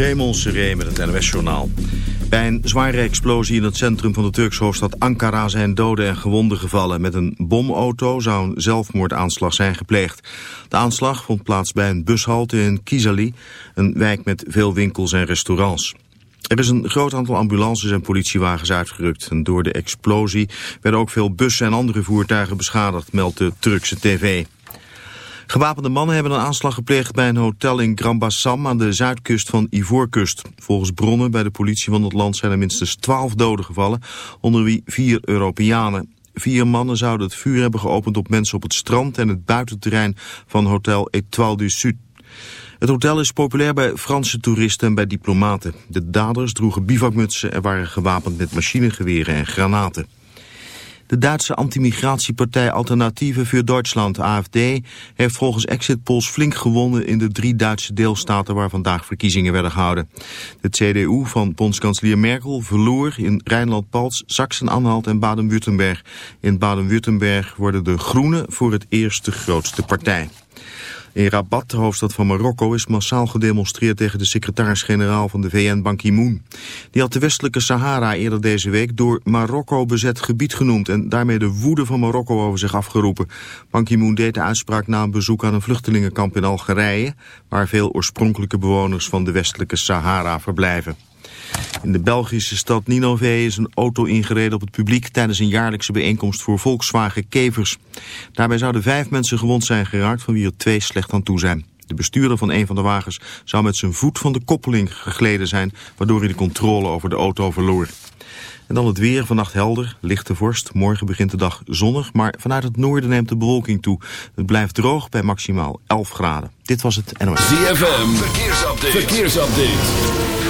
Raymond Seré met het NOS-journaal. Bij een zware explosie in het centrum van de Turkse hoofdstad Ankara zijn doden en gewonden gevallen. Met een bomauto zou een zelfmoordaanslag zijn gepleegd. De aanslag vond plaats bij een bushalte in Kizali, een wijk met veel winkels en restaurants. Er is een groot aantal ambulances en politiewagens uitgerukt. En door de explosie werden ook veel bussen en andere voertuigen beschadigd, meldt de Turkse tv. Gewapende mannen hebben een aanslag gepleegd bij een hotel in Grand Bassam aan de zuidkust van Ivoorkust. Volgens bronnen bij de politie van het land zijn er minstens twaalf doden gevallen, onder wie vier Europeanen. Vier mannen zouden het vuur hebben geopend op mensen op het strand en het buitenterrein van hotel Etoile du Sud. Het hotel is populair bij Franse toeristen en bij diplomaten. De daders droegen bivakmutsen en waren gewapend met machinegeweren en granaten. De Duitse antimigratiepartij Alternatieve voor Duitsland, AFD, heeft volgens exit polls flink gewonnen in de drie Duitse deelstaten waar vandaag verkiezingen werden gehouden. De CDU van bondskanselier Merkel verloor in Rijnland-Palts, Sachsen-Anhalt en Baden-Württemberg. In Baden-Württemberg worden de Groenen voor het eerst de grootste partij. In Rabat, de hoofdstad van Marokko, is massaal gedemonstreerd tegen de secretaris-generaal van de VN, Ban Ki-moon. Die had de westelijke Sahara eerder deze week door Marokko bezet gebied genoemd en daarmee de woede van Marokko over zich afgeroepen. Ban Ki-moon deed de uitspraak na een bezoek aan een vluchtelingenkamp in Algerije, waar veel oorspronkelijke bewoners van de westelijke Sahara verblijven. In de Belgische stad Ninove is een auto ingereden op het publiek tijdens een jaarlijkse bijeenkomst voor Volkswagen Kevers. Daarbij zouden vijf mensen gewond zijn geraakt, van wie er twee slecht aan toe zijn. De bestuurder van een van de wagens zou met zijn voet van de koppeling gegleden zijn, waardoor hij de controle over de auto verloor. En dan het weer, vannacht helder, lichte vorst. Morgen begint de dag zonnig, maar vanuit het noorden neemt de bewolking toe. Het blijft droog bij maximaal 11 graden. Dit was het NOS. ZFM, verkeersupdate.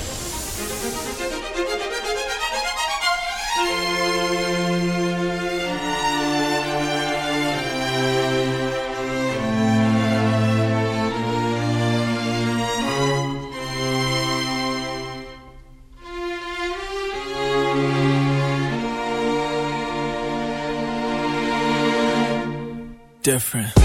Different.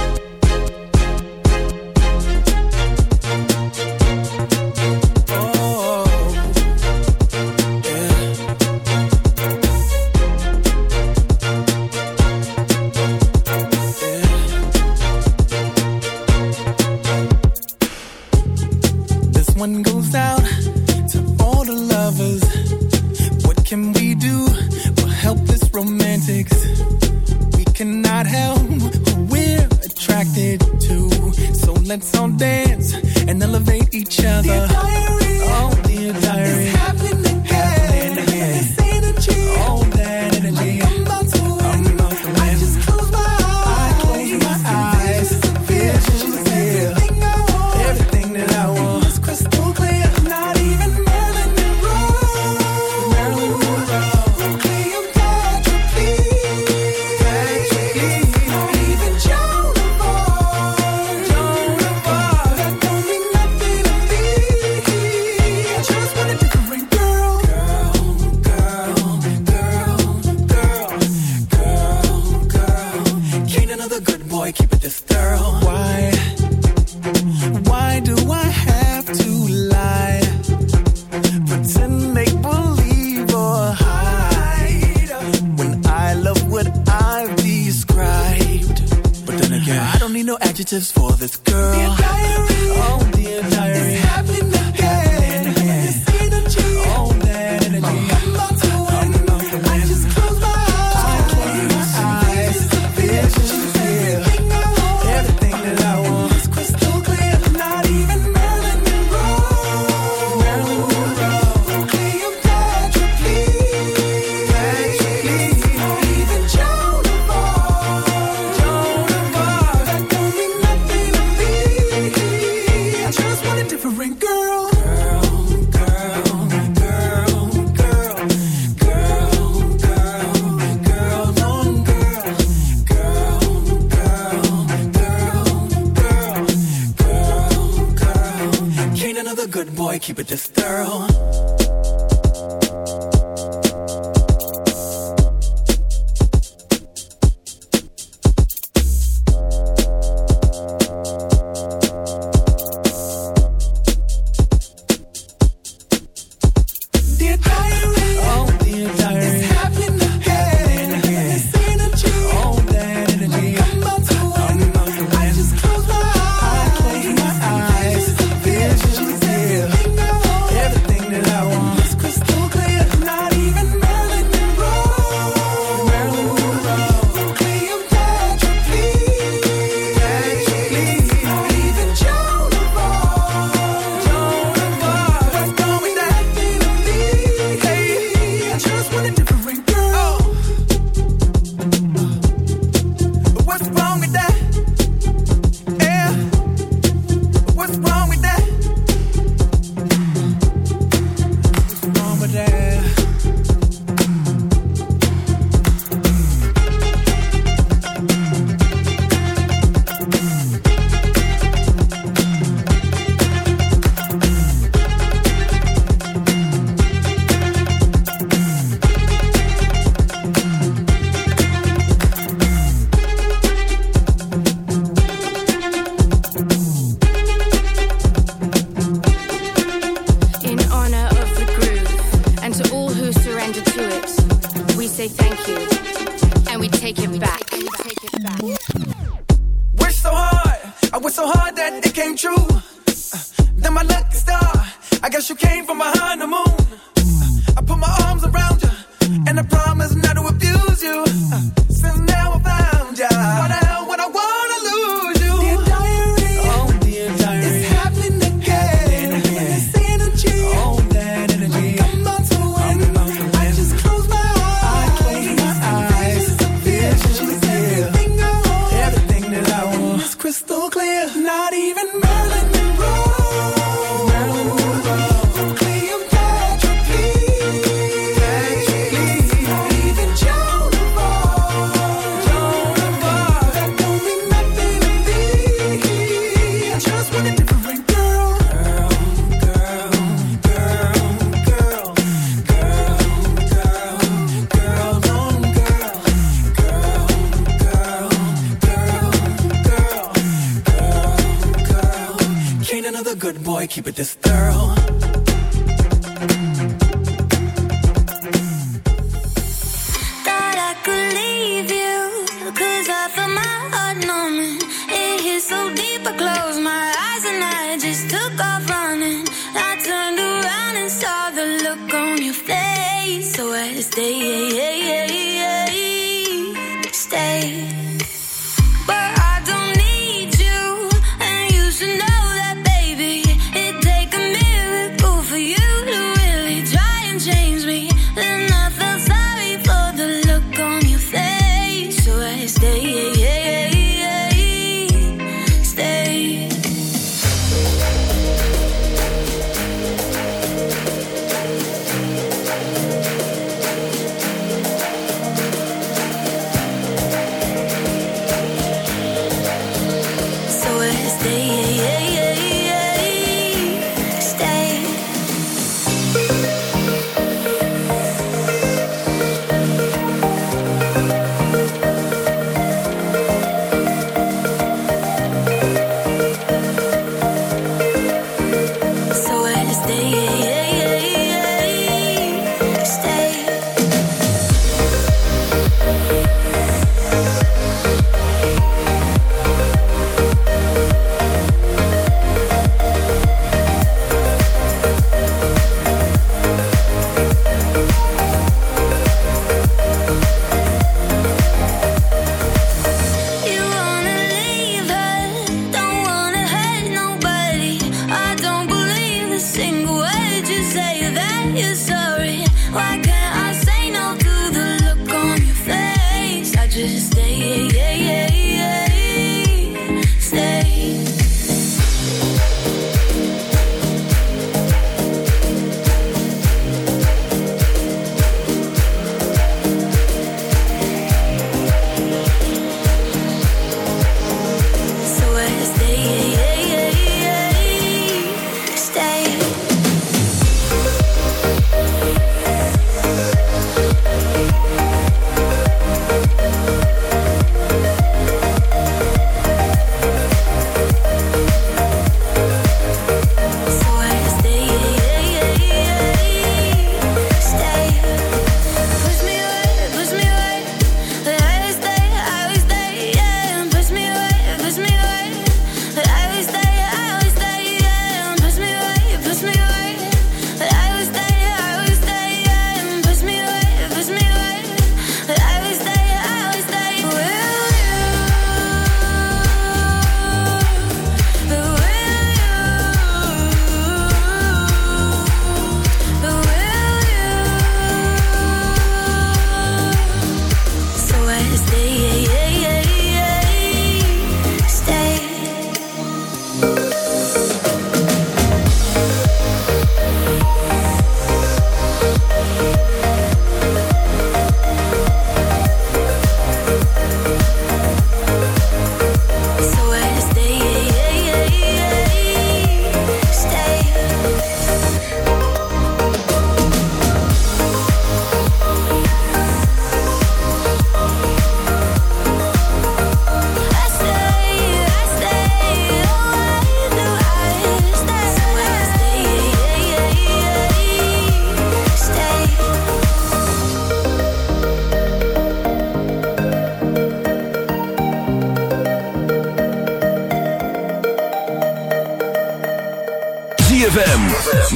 keep it this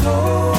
storm.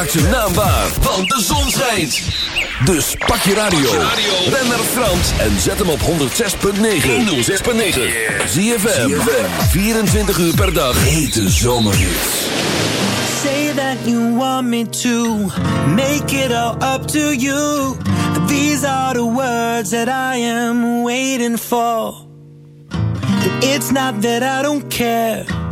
Maak zijn naam waar, want de zon schijnt. Dus pak je radio. Ben naar Frans en zet hem op 106.9. 106.9. ZFM. 24 uur per dag. Hete zomerhits. Say that you want me to make it all up to you. These are the words that I am waiting for. It's not that I don't care,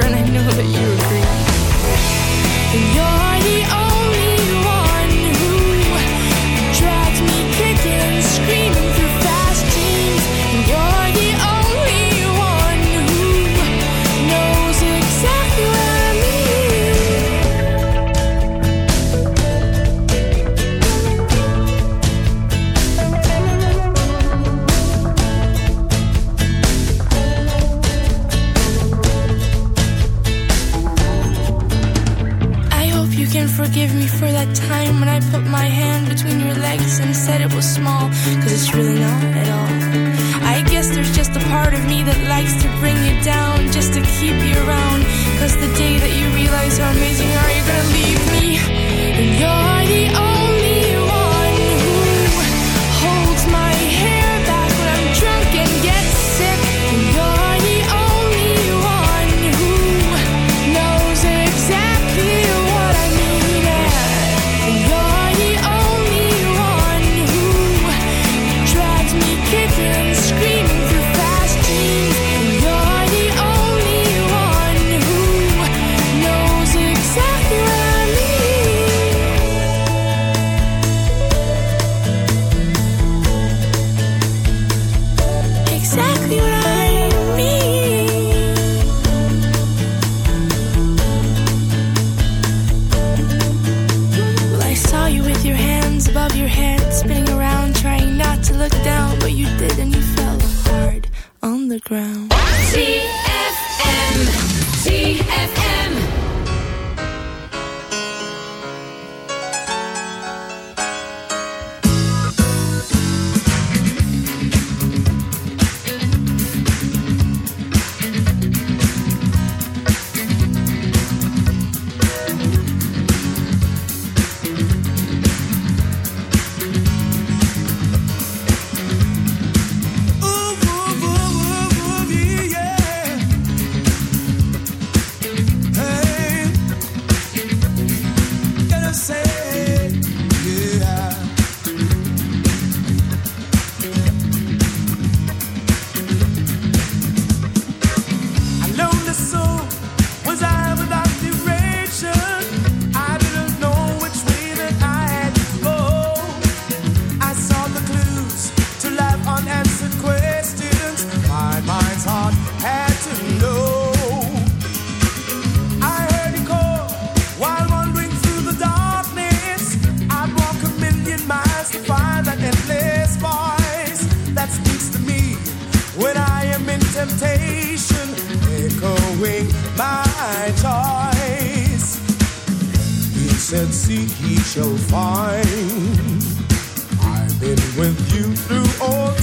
And I know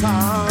all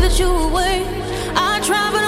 that you were. I traveled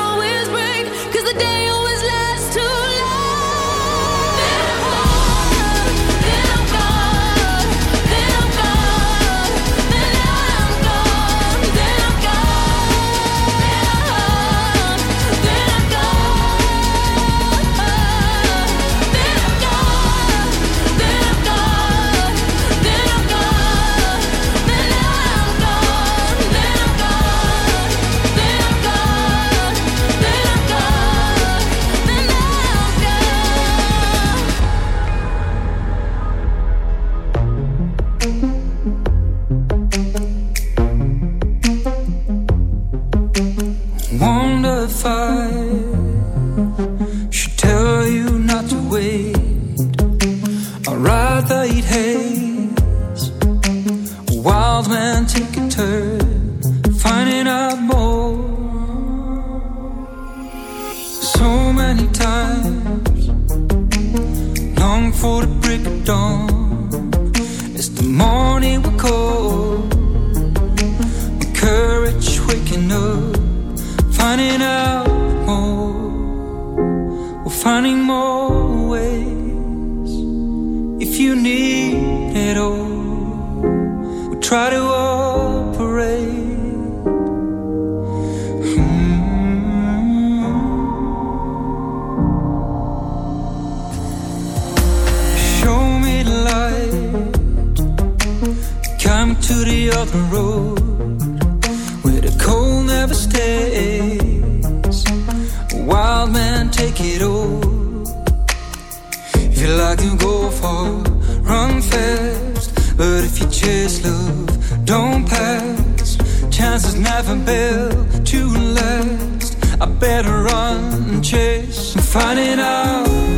I can go far, run fast. But if you chase love, don't pass. Chances never built to last. I better run and chase and find it out.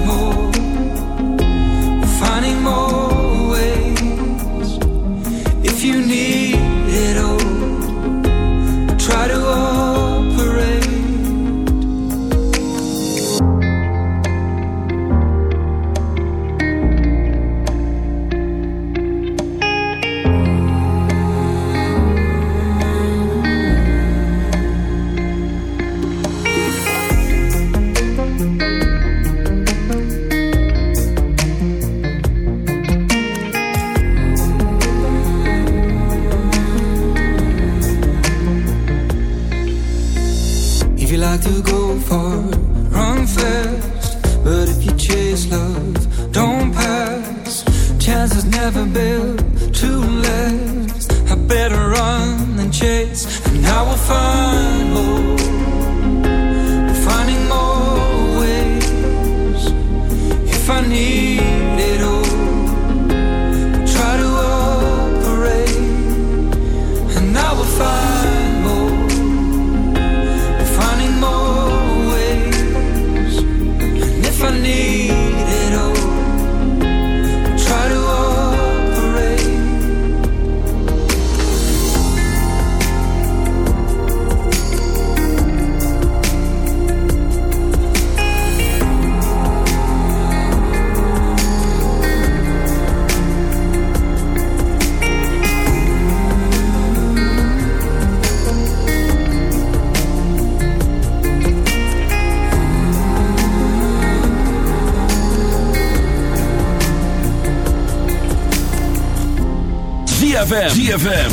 ZFM. ZFM.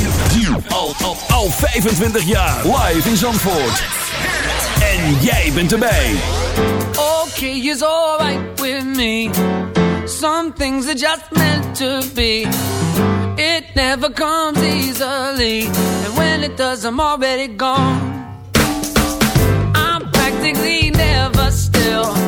Al, al, al 25 jaar. Live in Zandvoort. En jij bent erbij. Okay is alright with me. Some things are just meant to be. It never comes easily. And when it does, I'm already gone. I'm practically never still.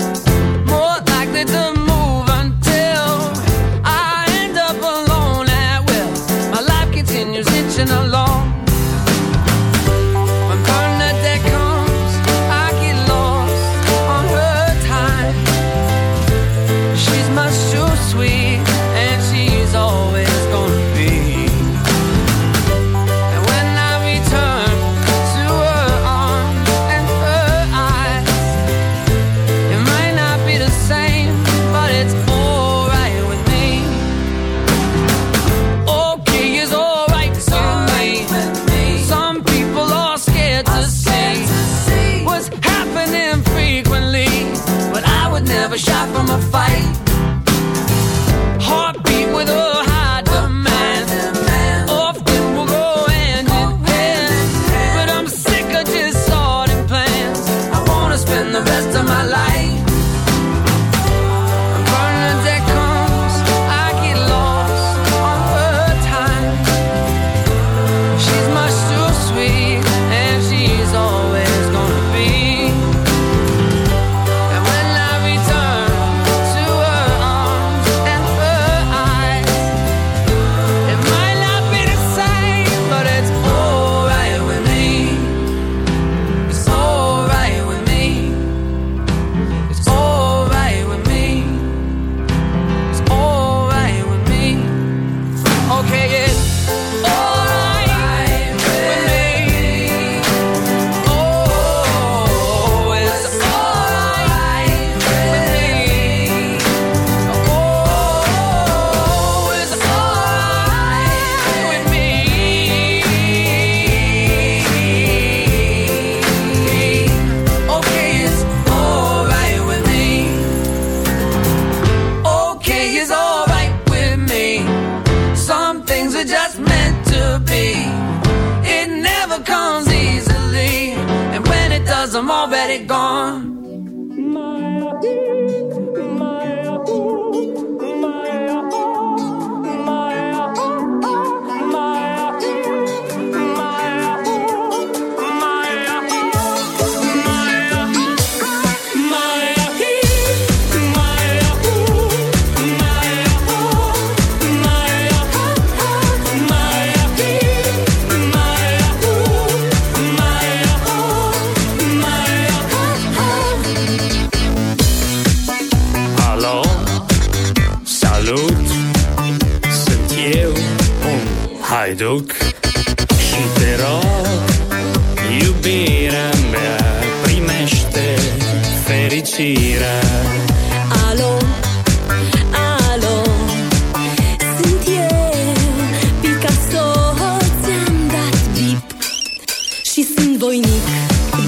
sunt voinic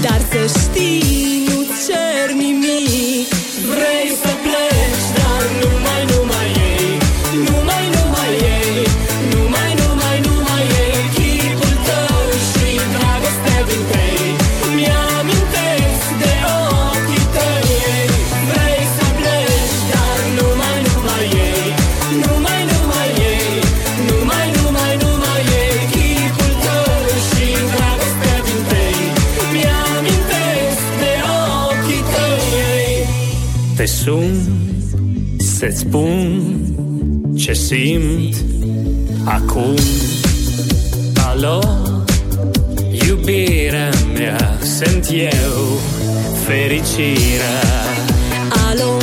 Dar să știi, nu cer nimic. Vrei să se spun ce simt acum. Alo, iubirea mea, sunt eu, fericirea. Alo,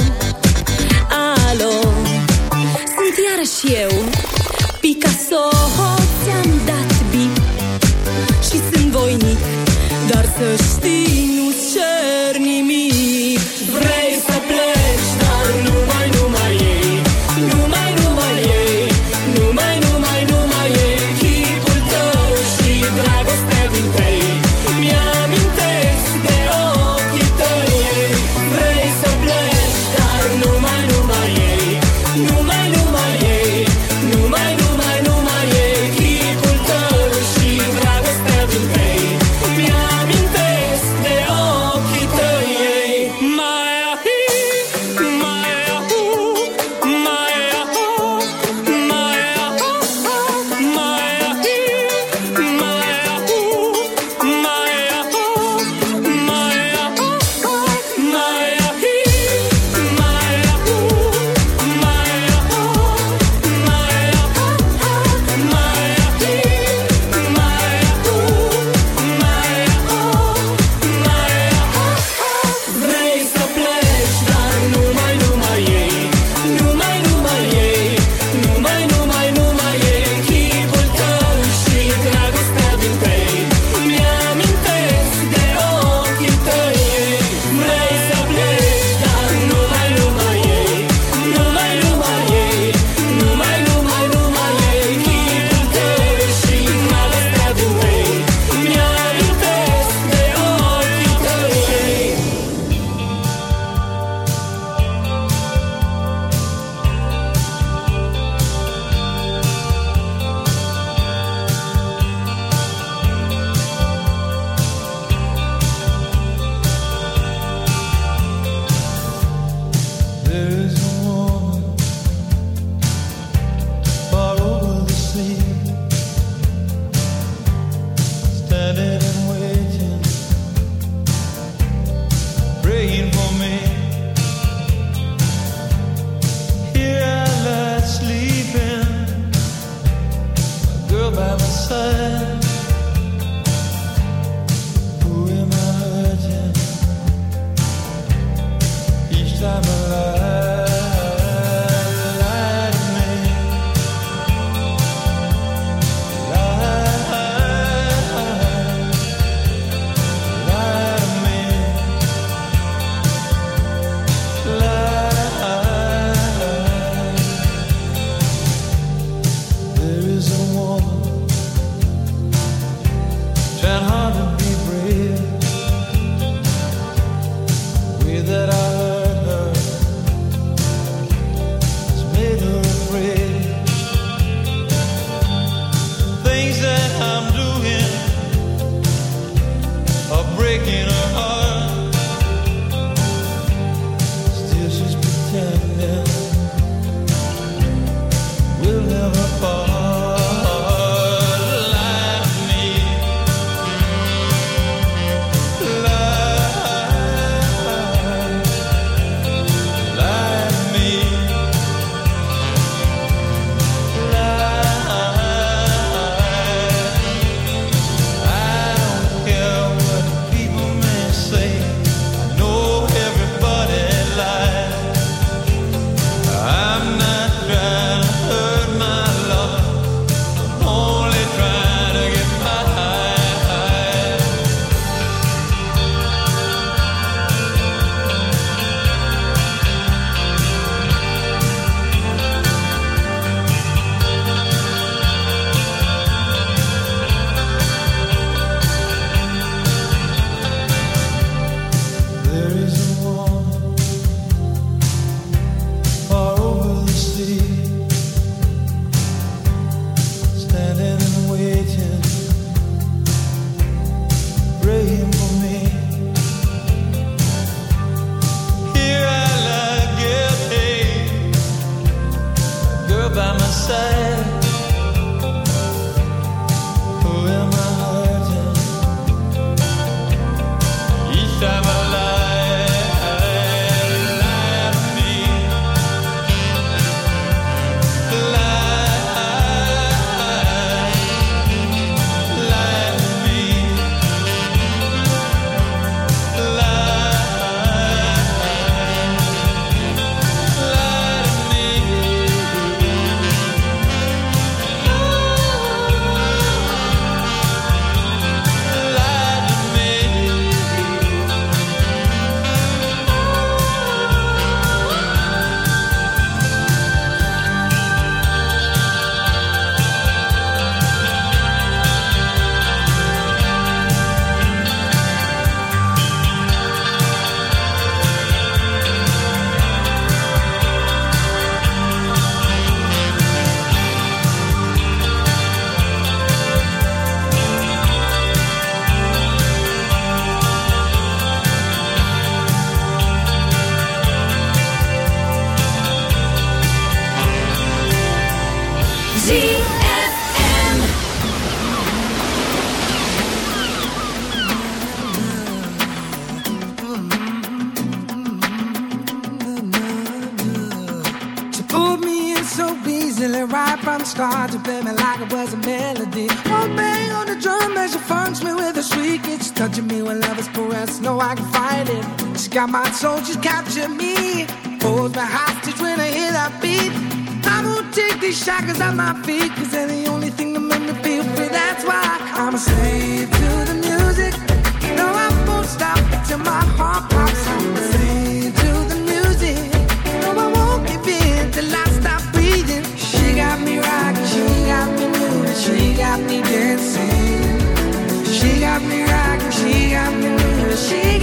got me rocking, she got me moving, she got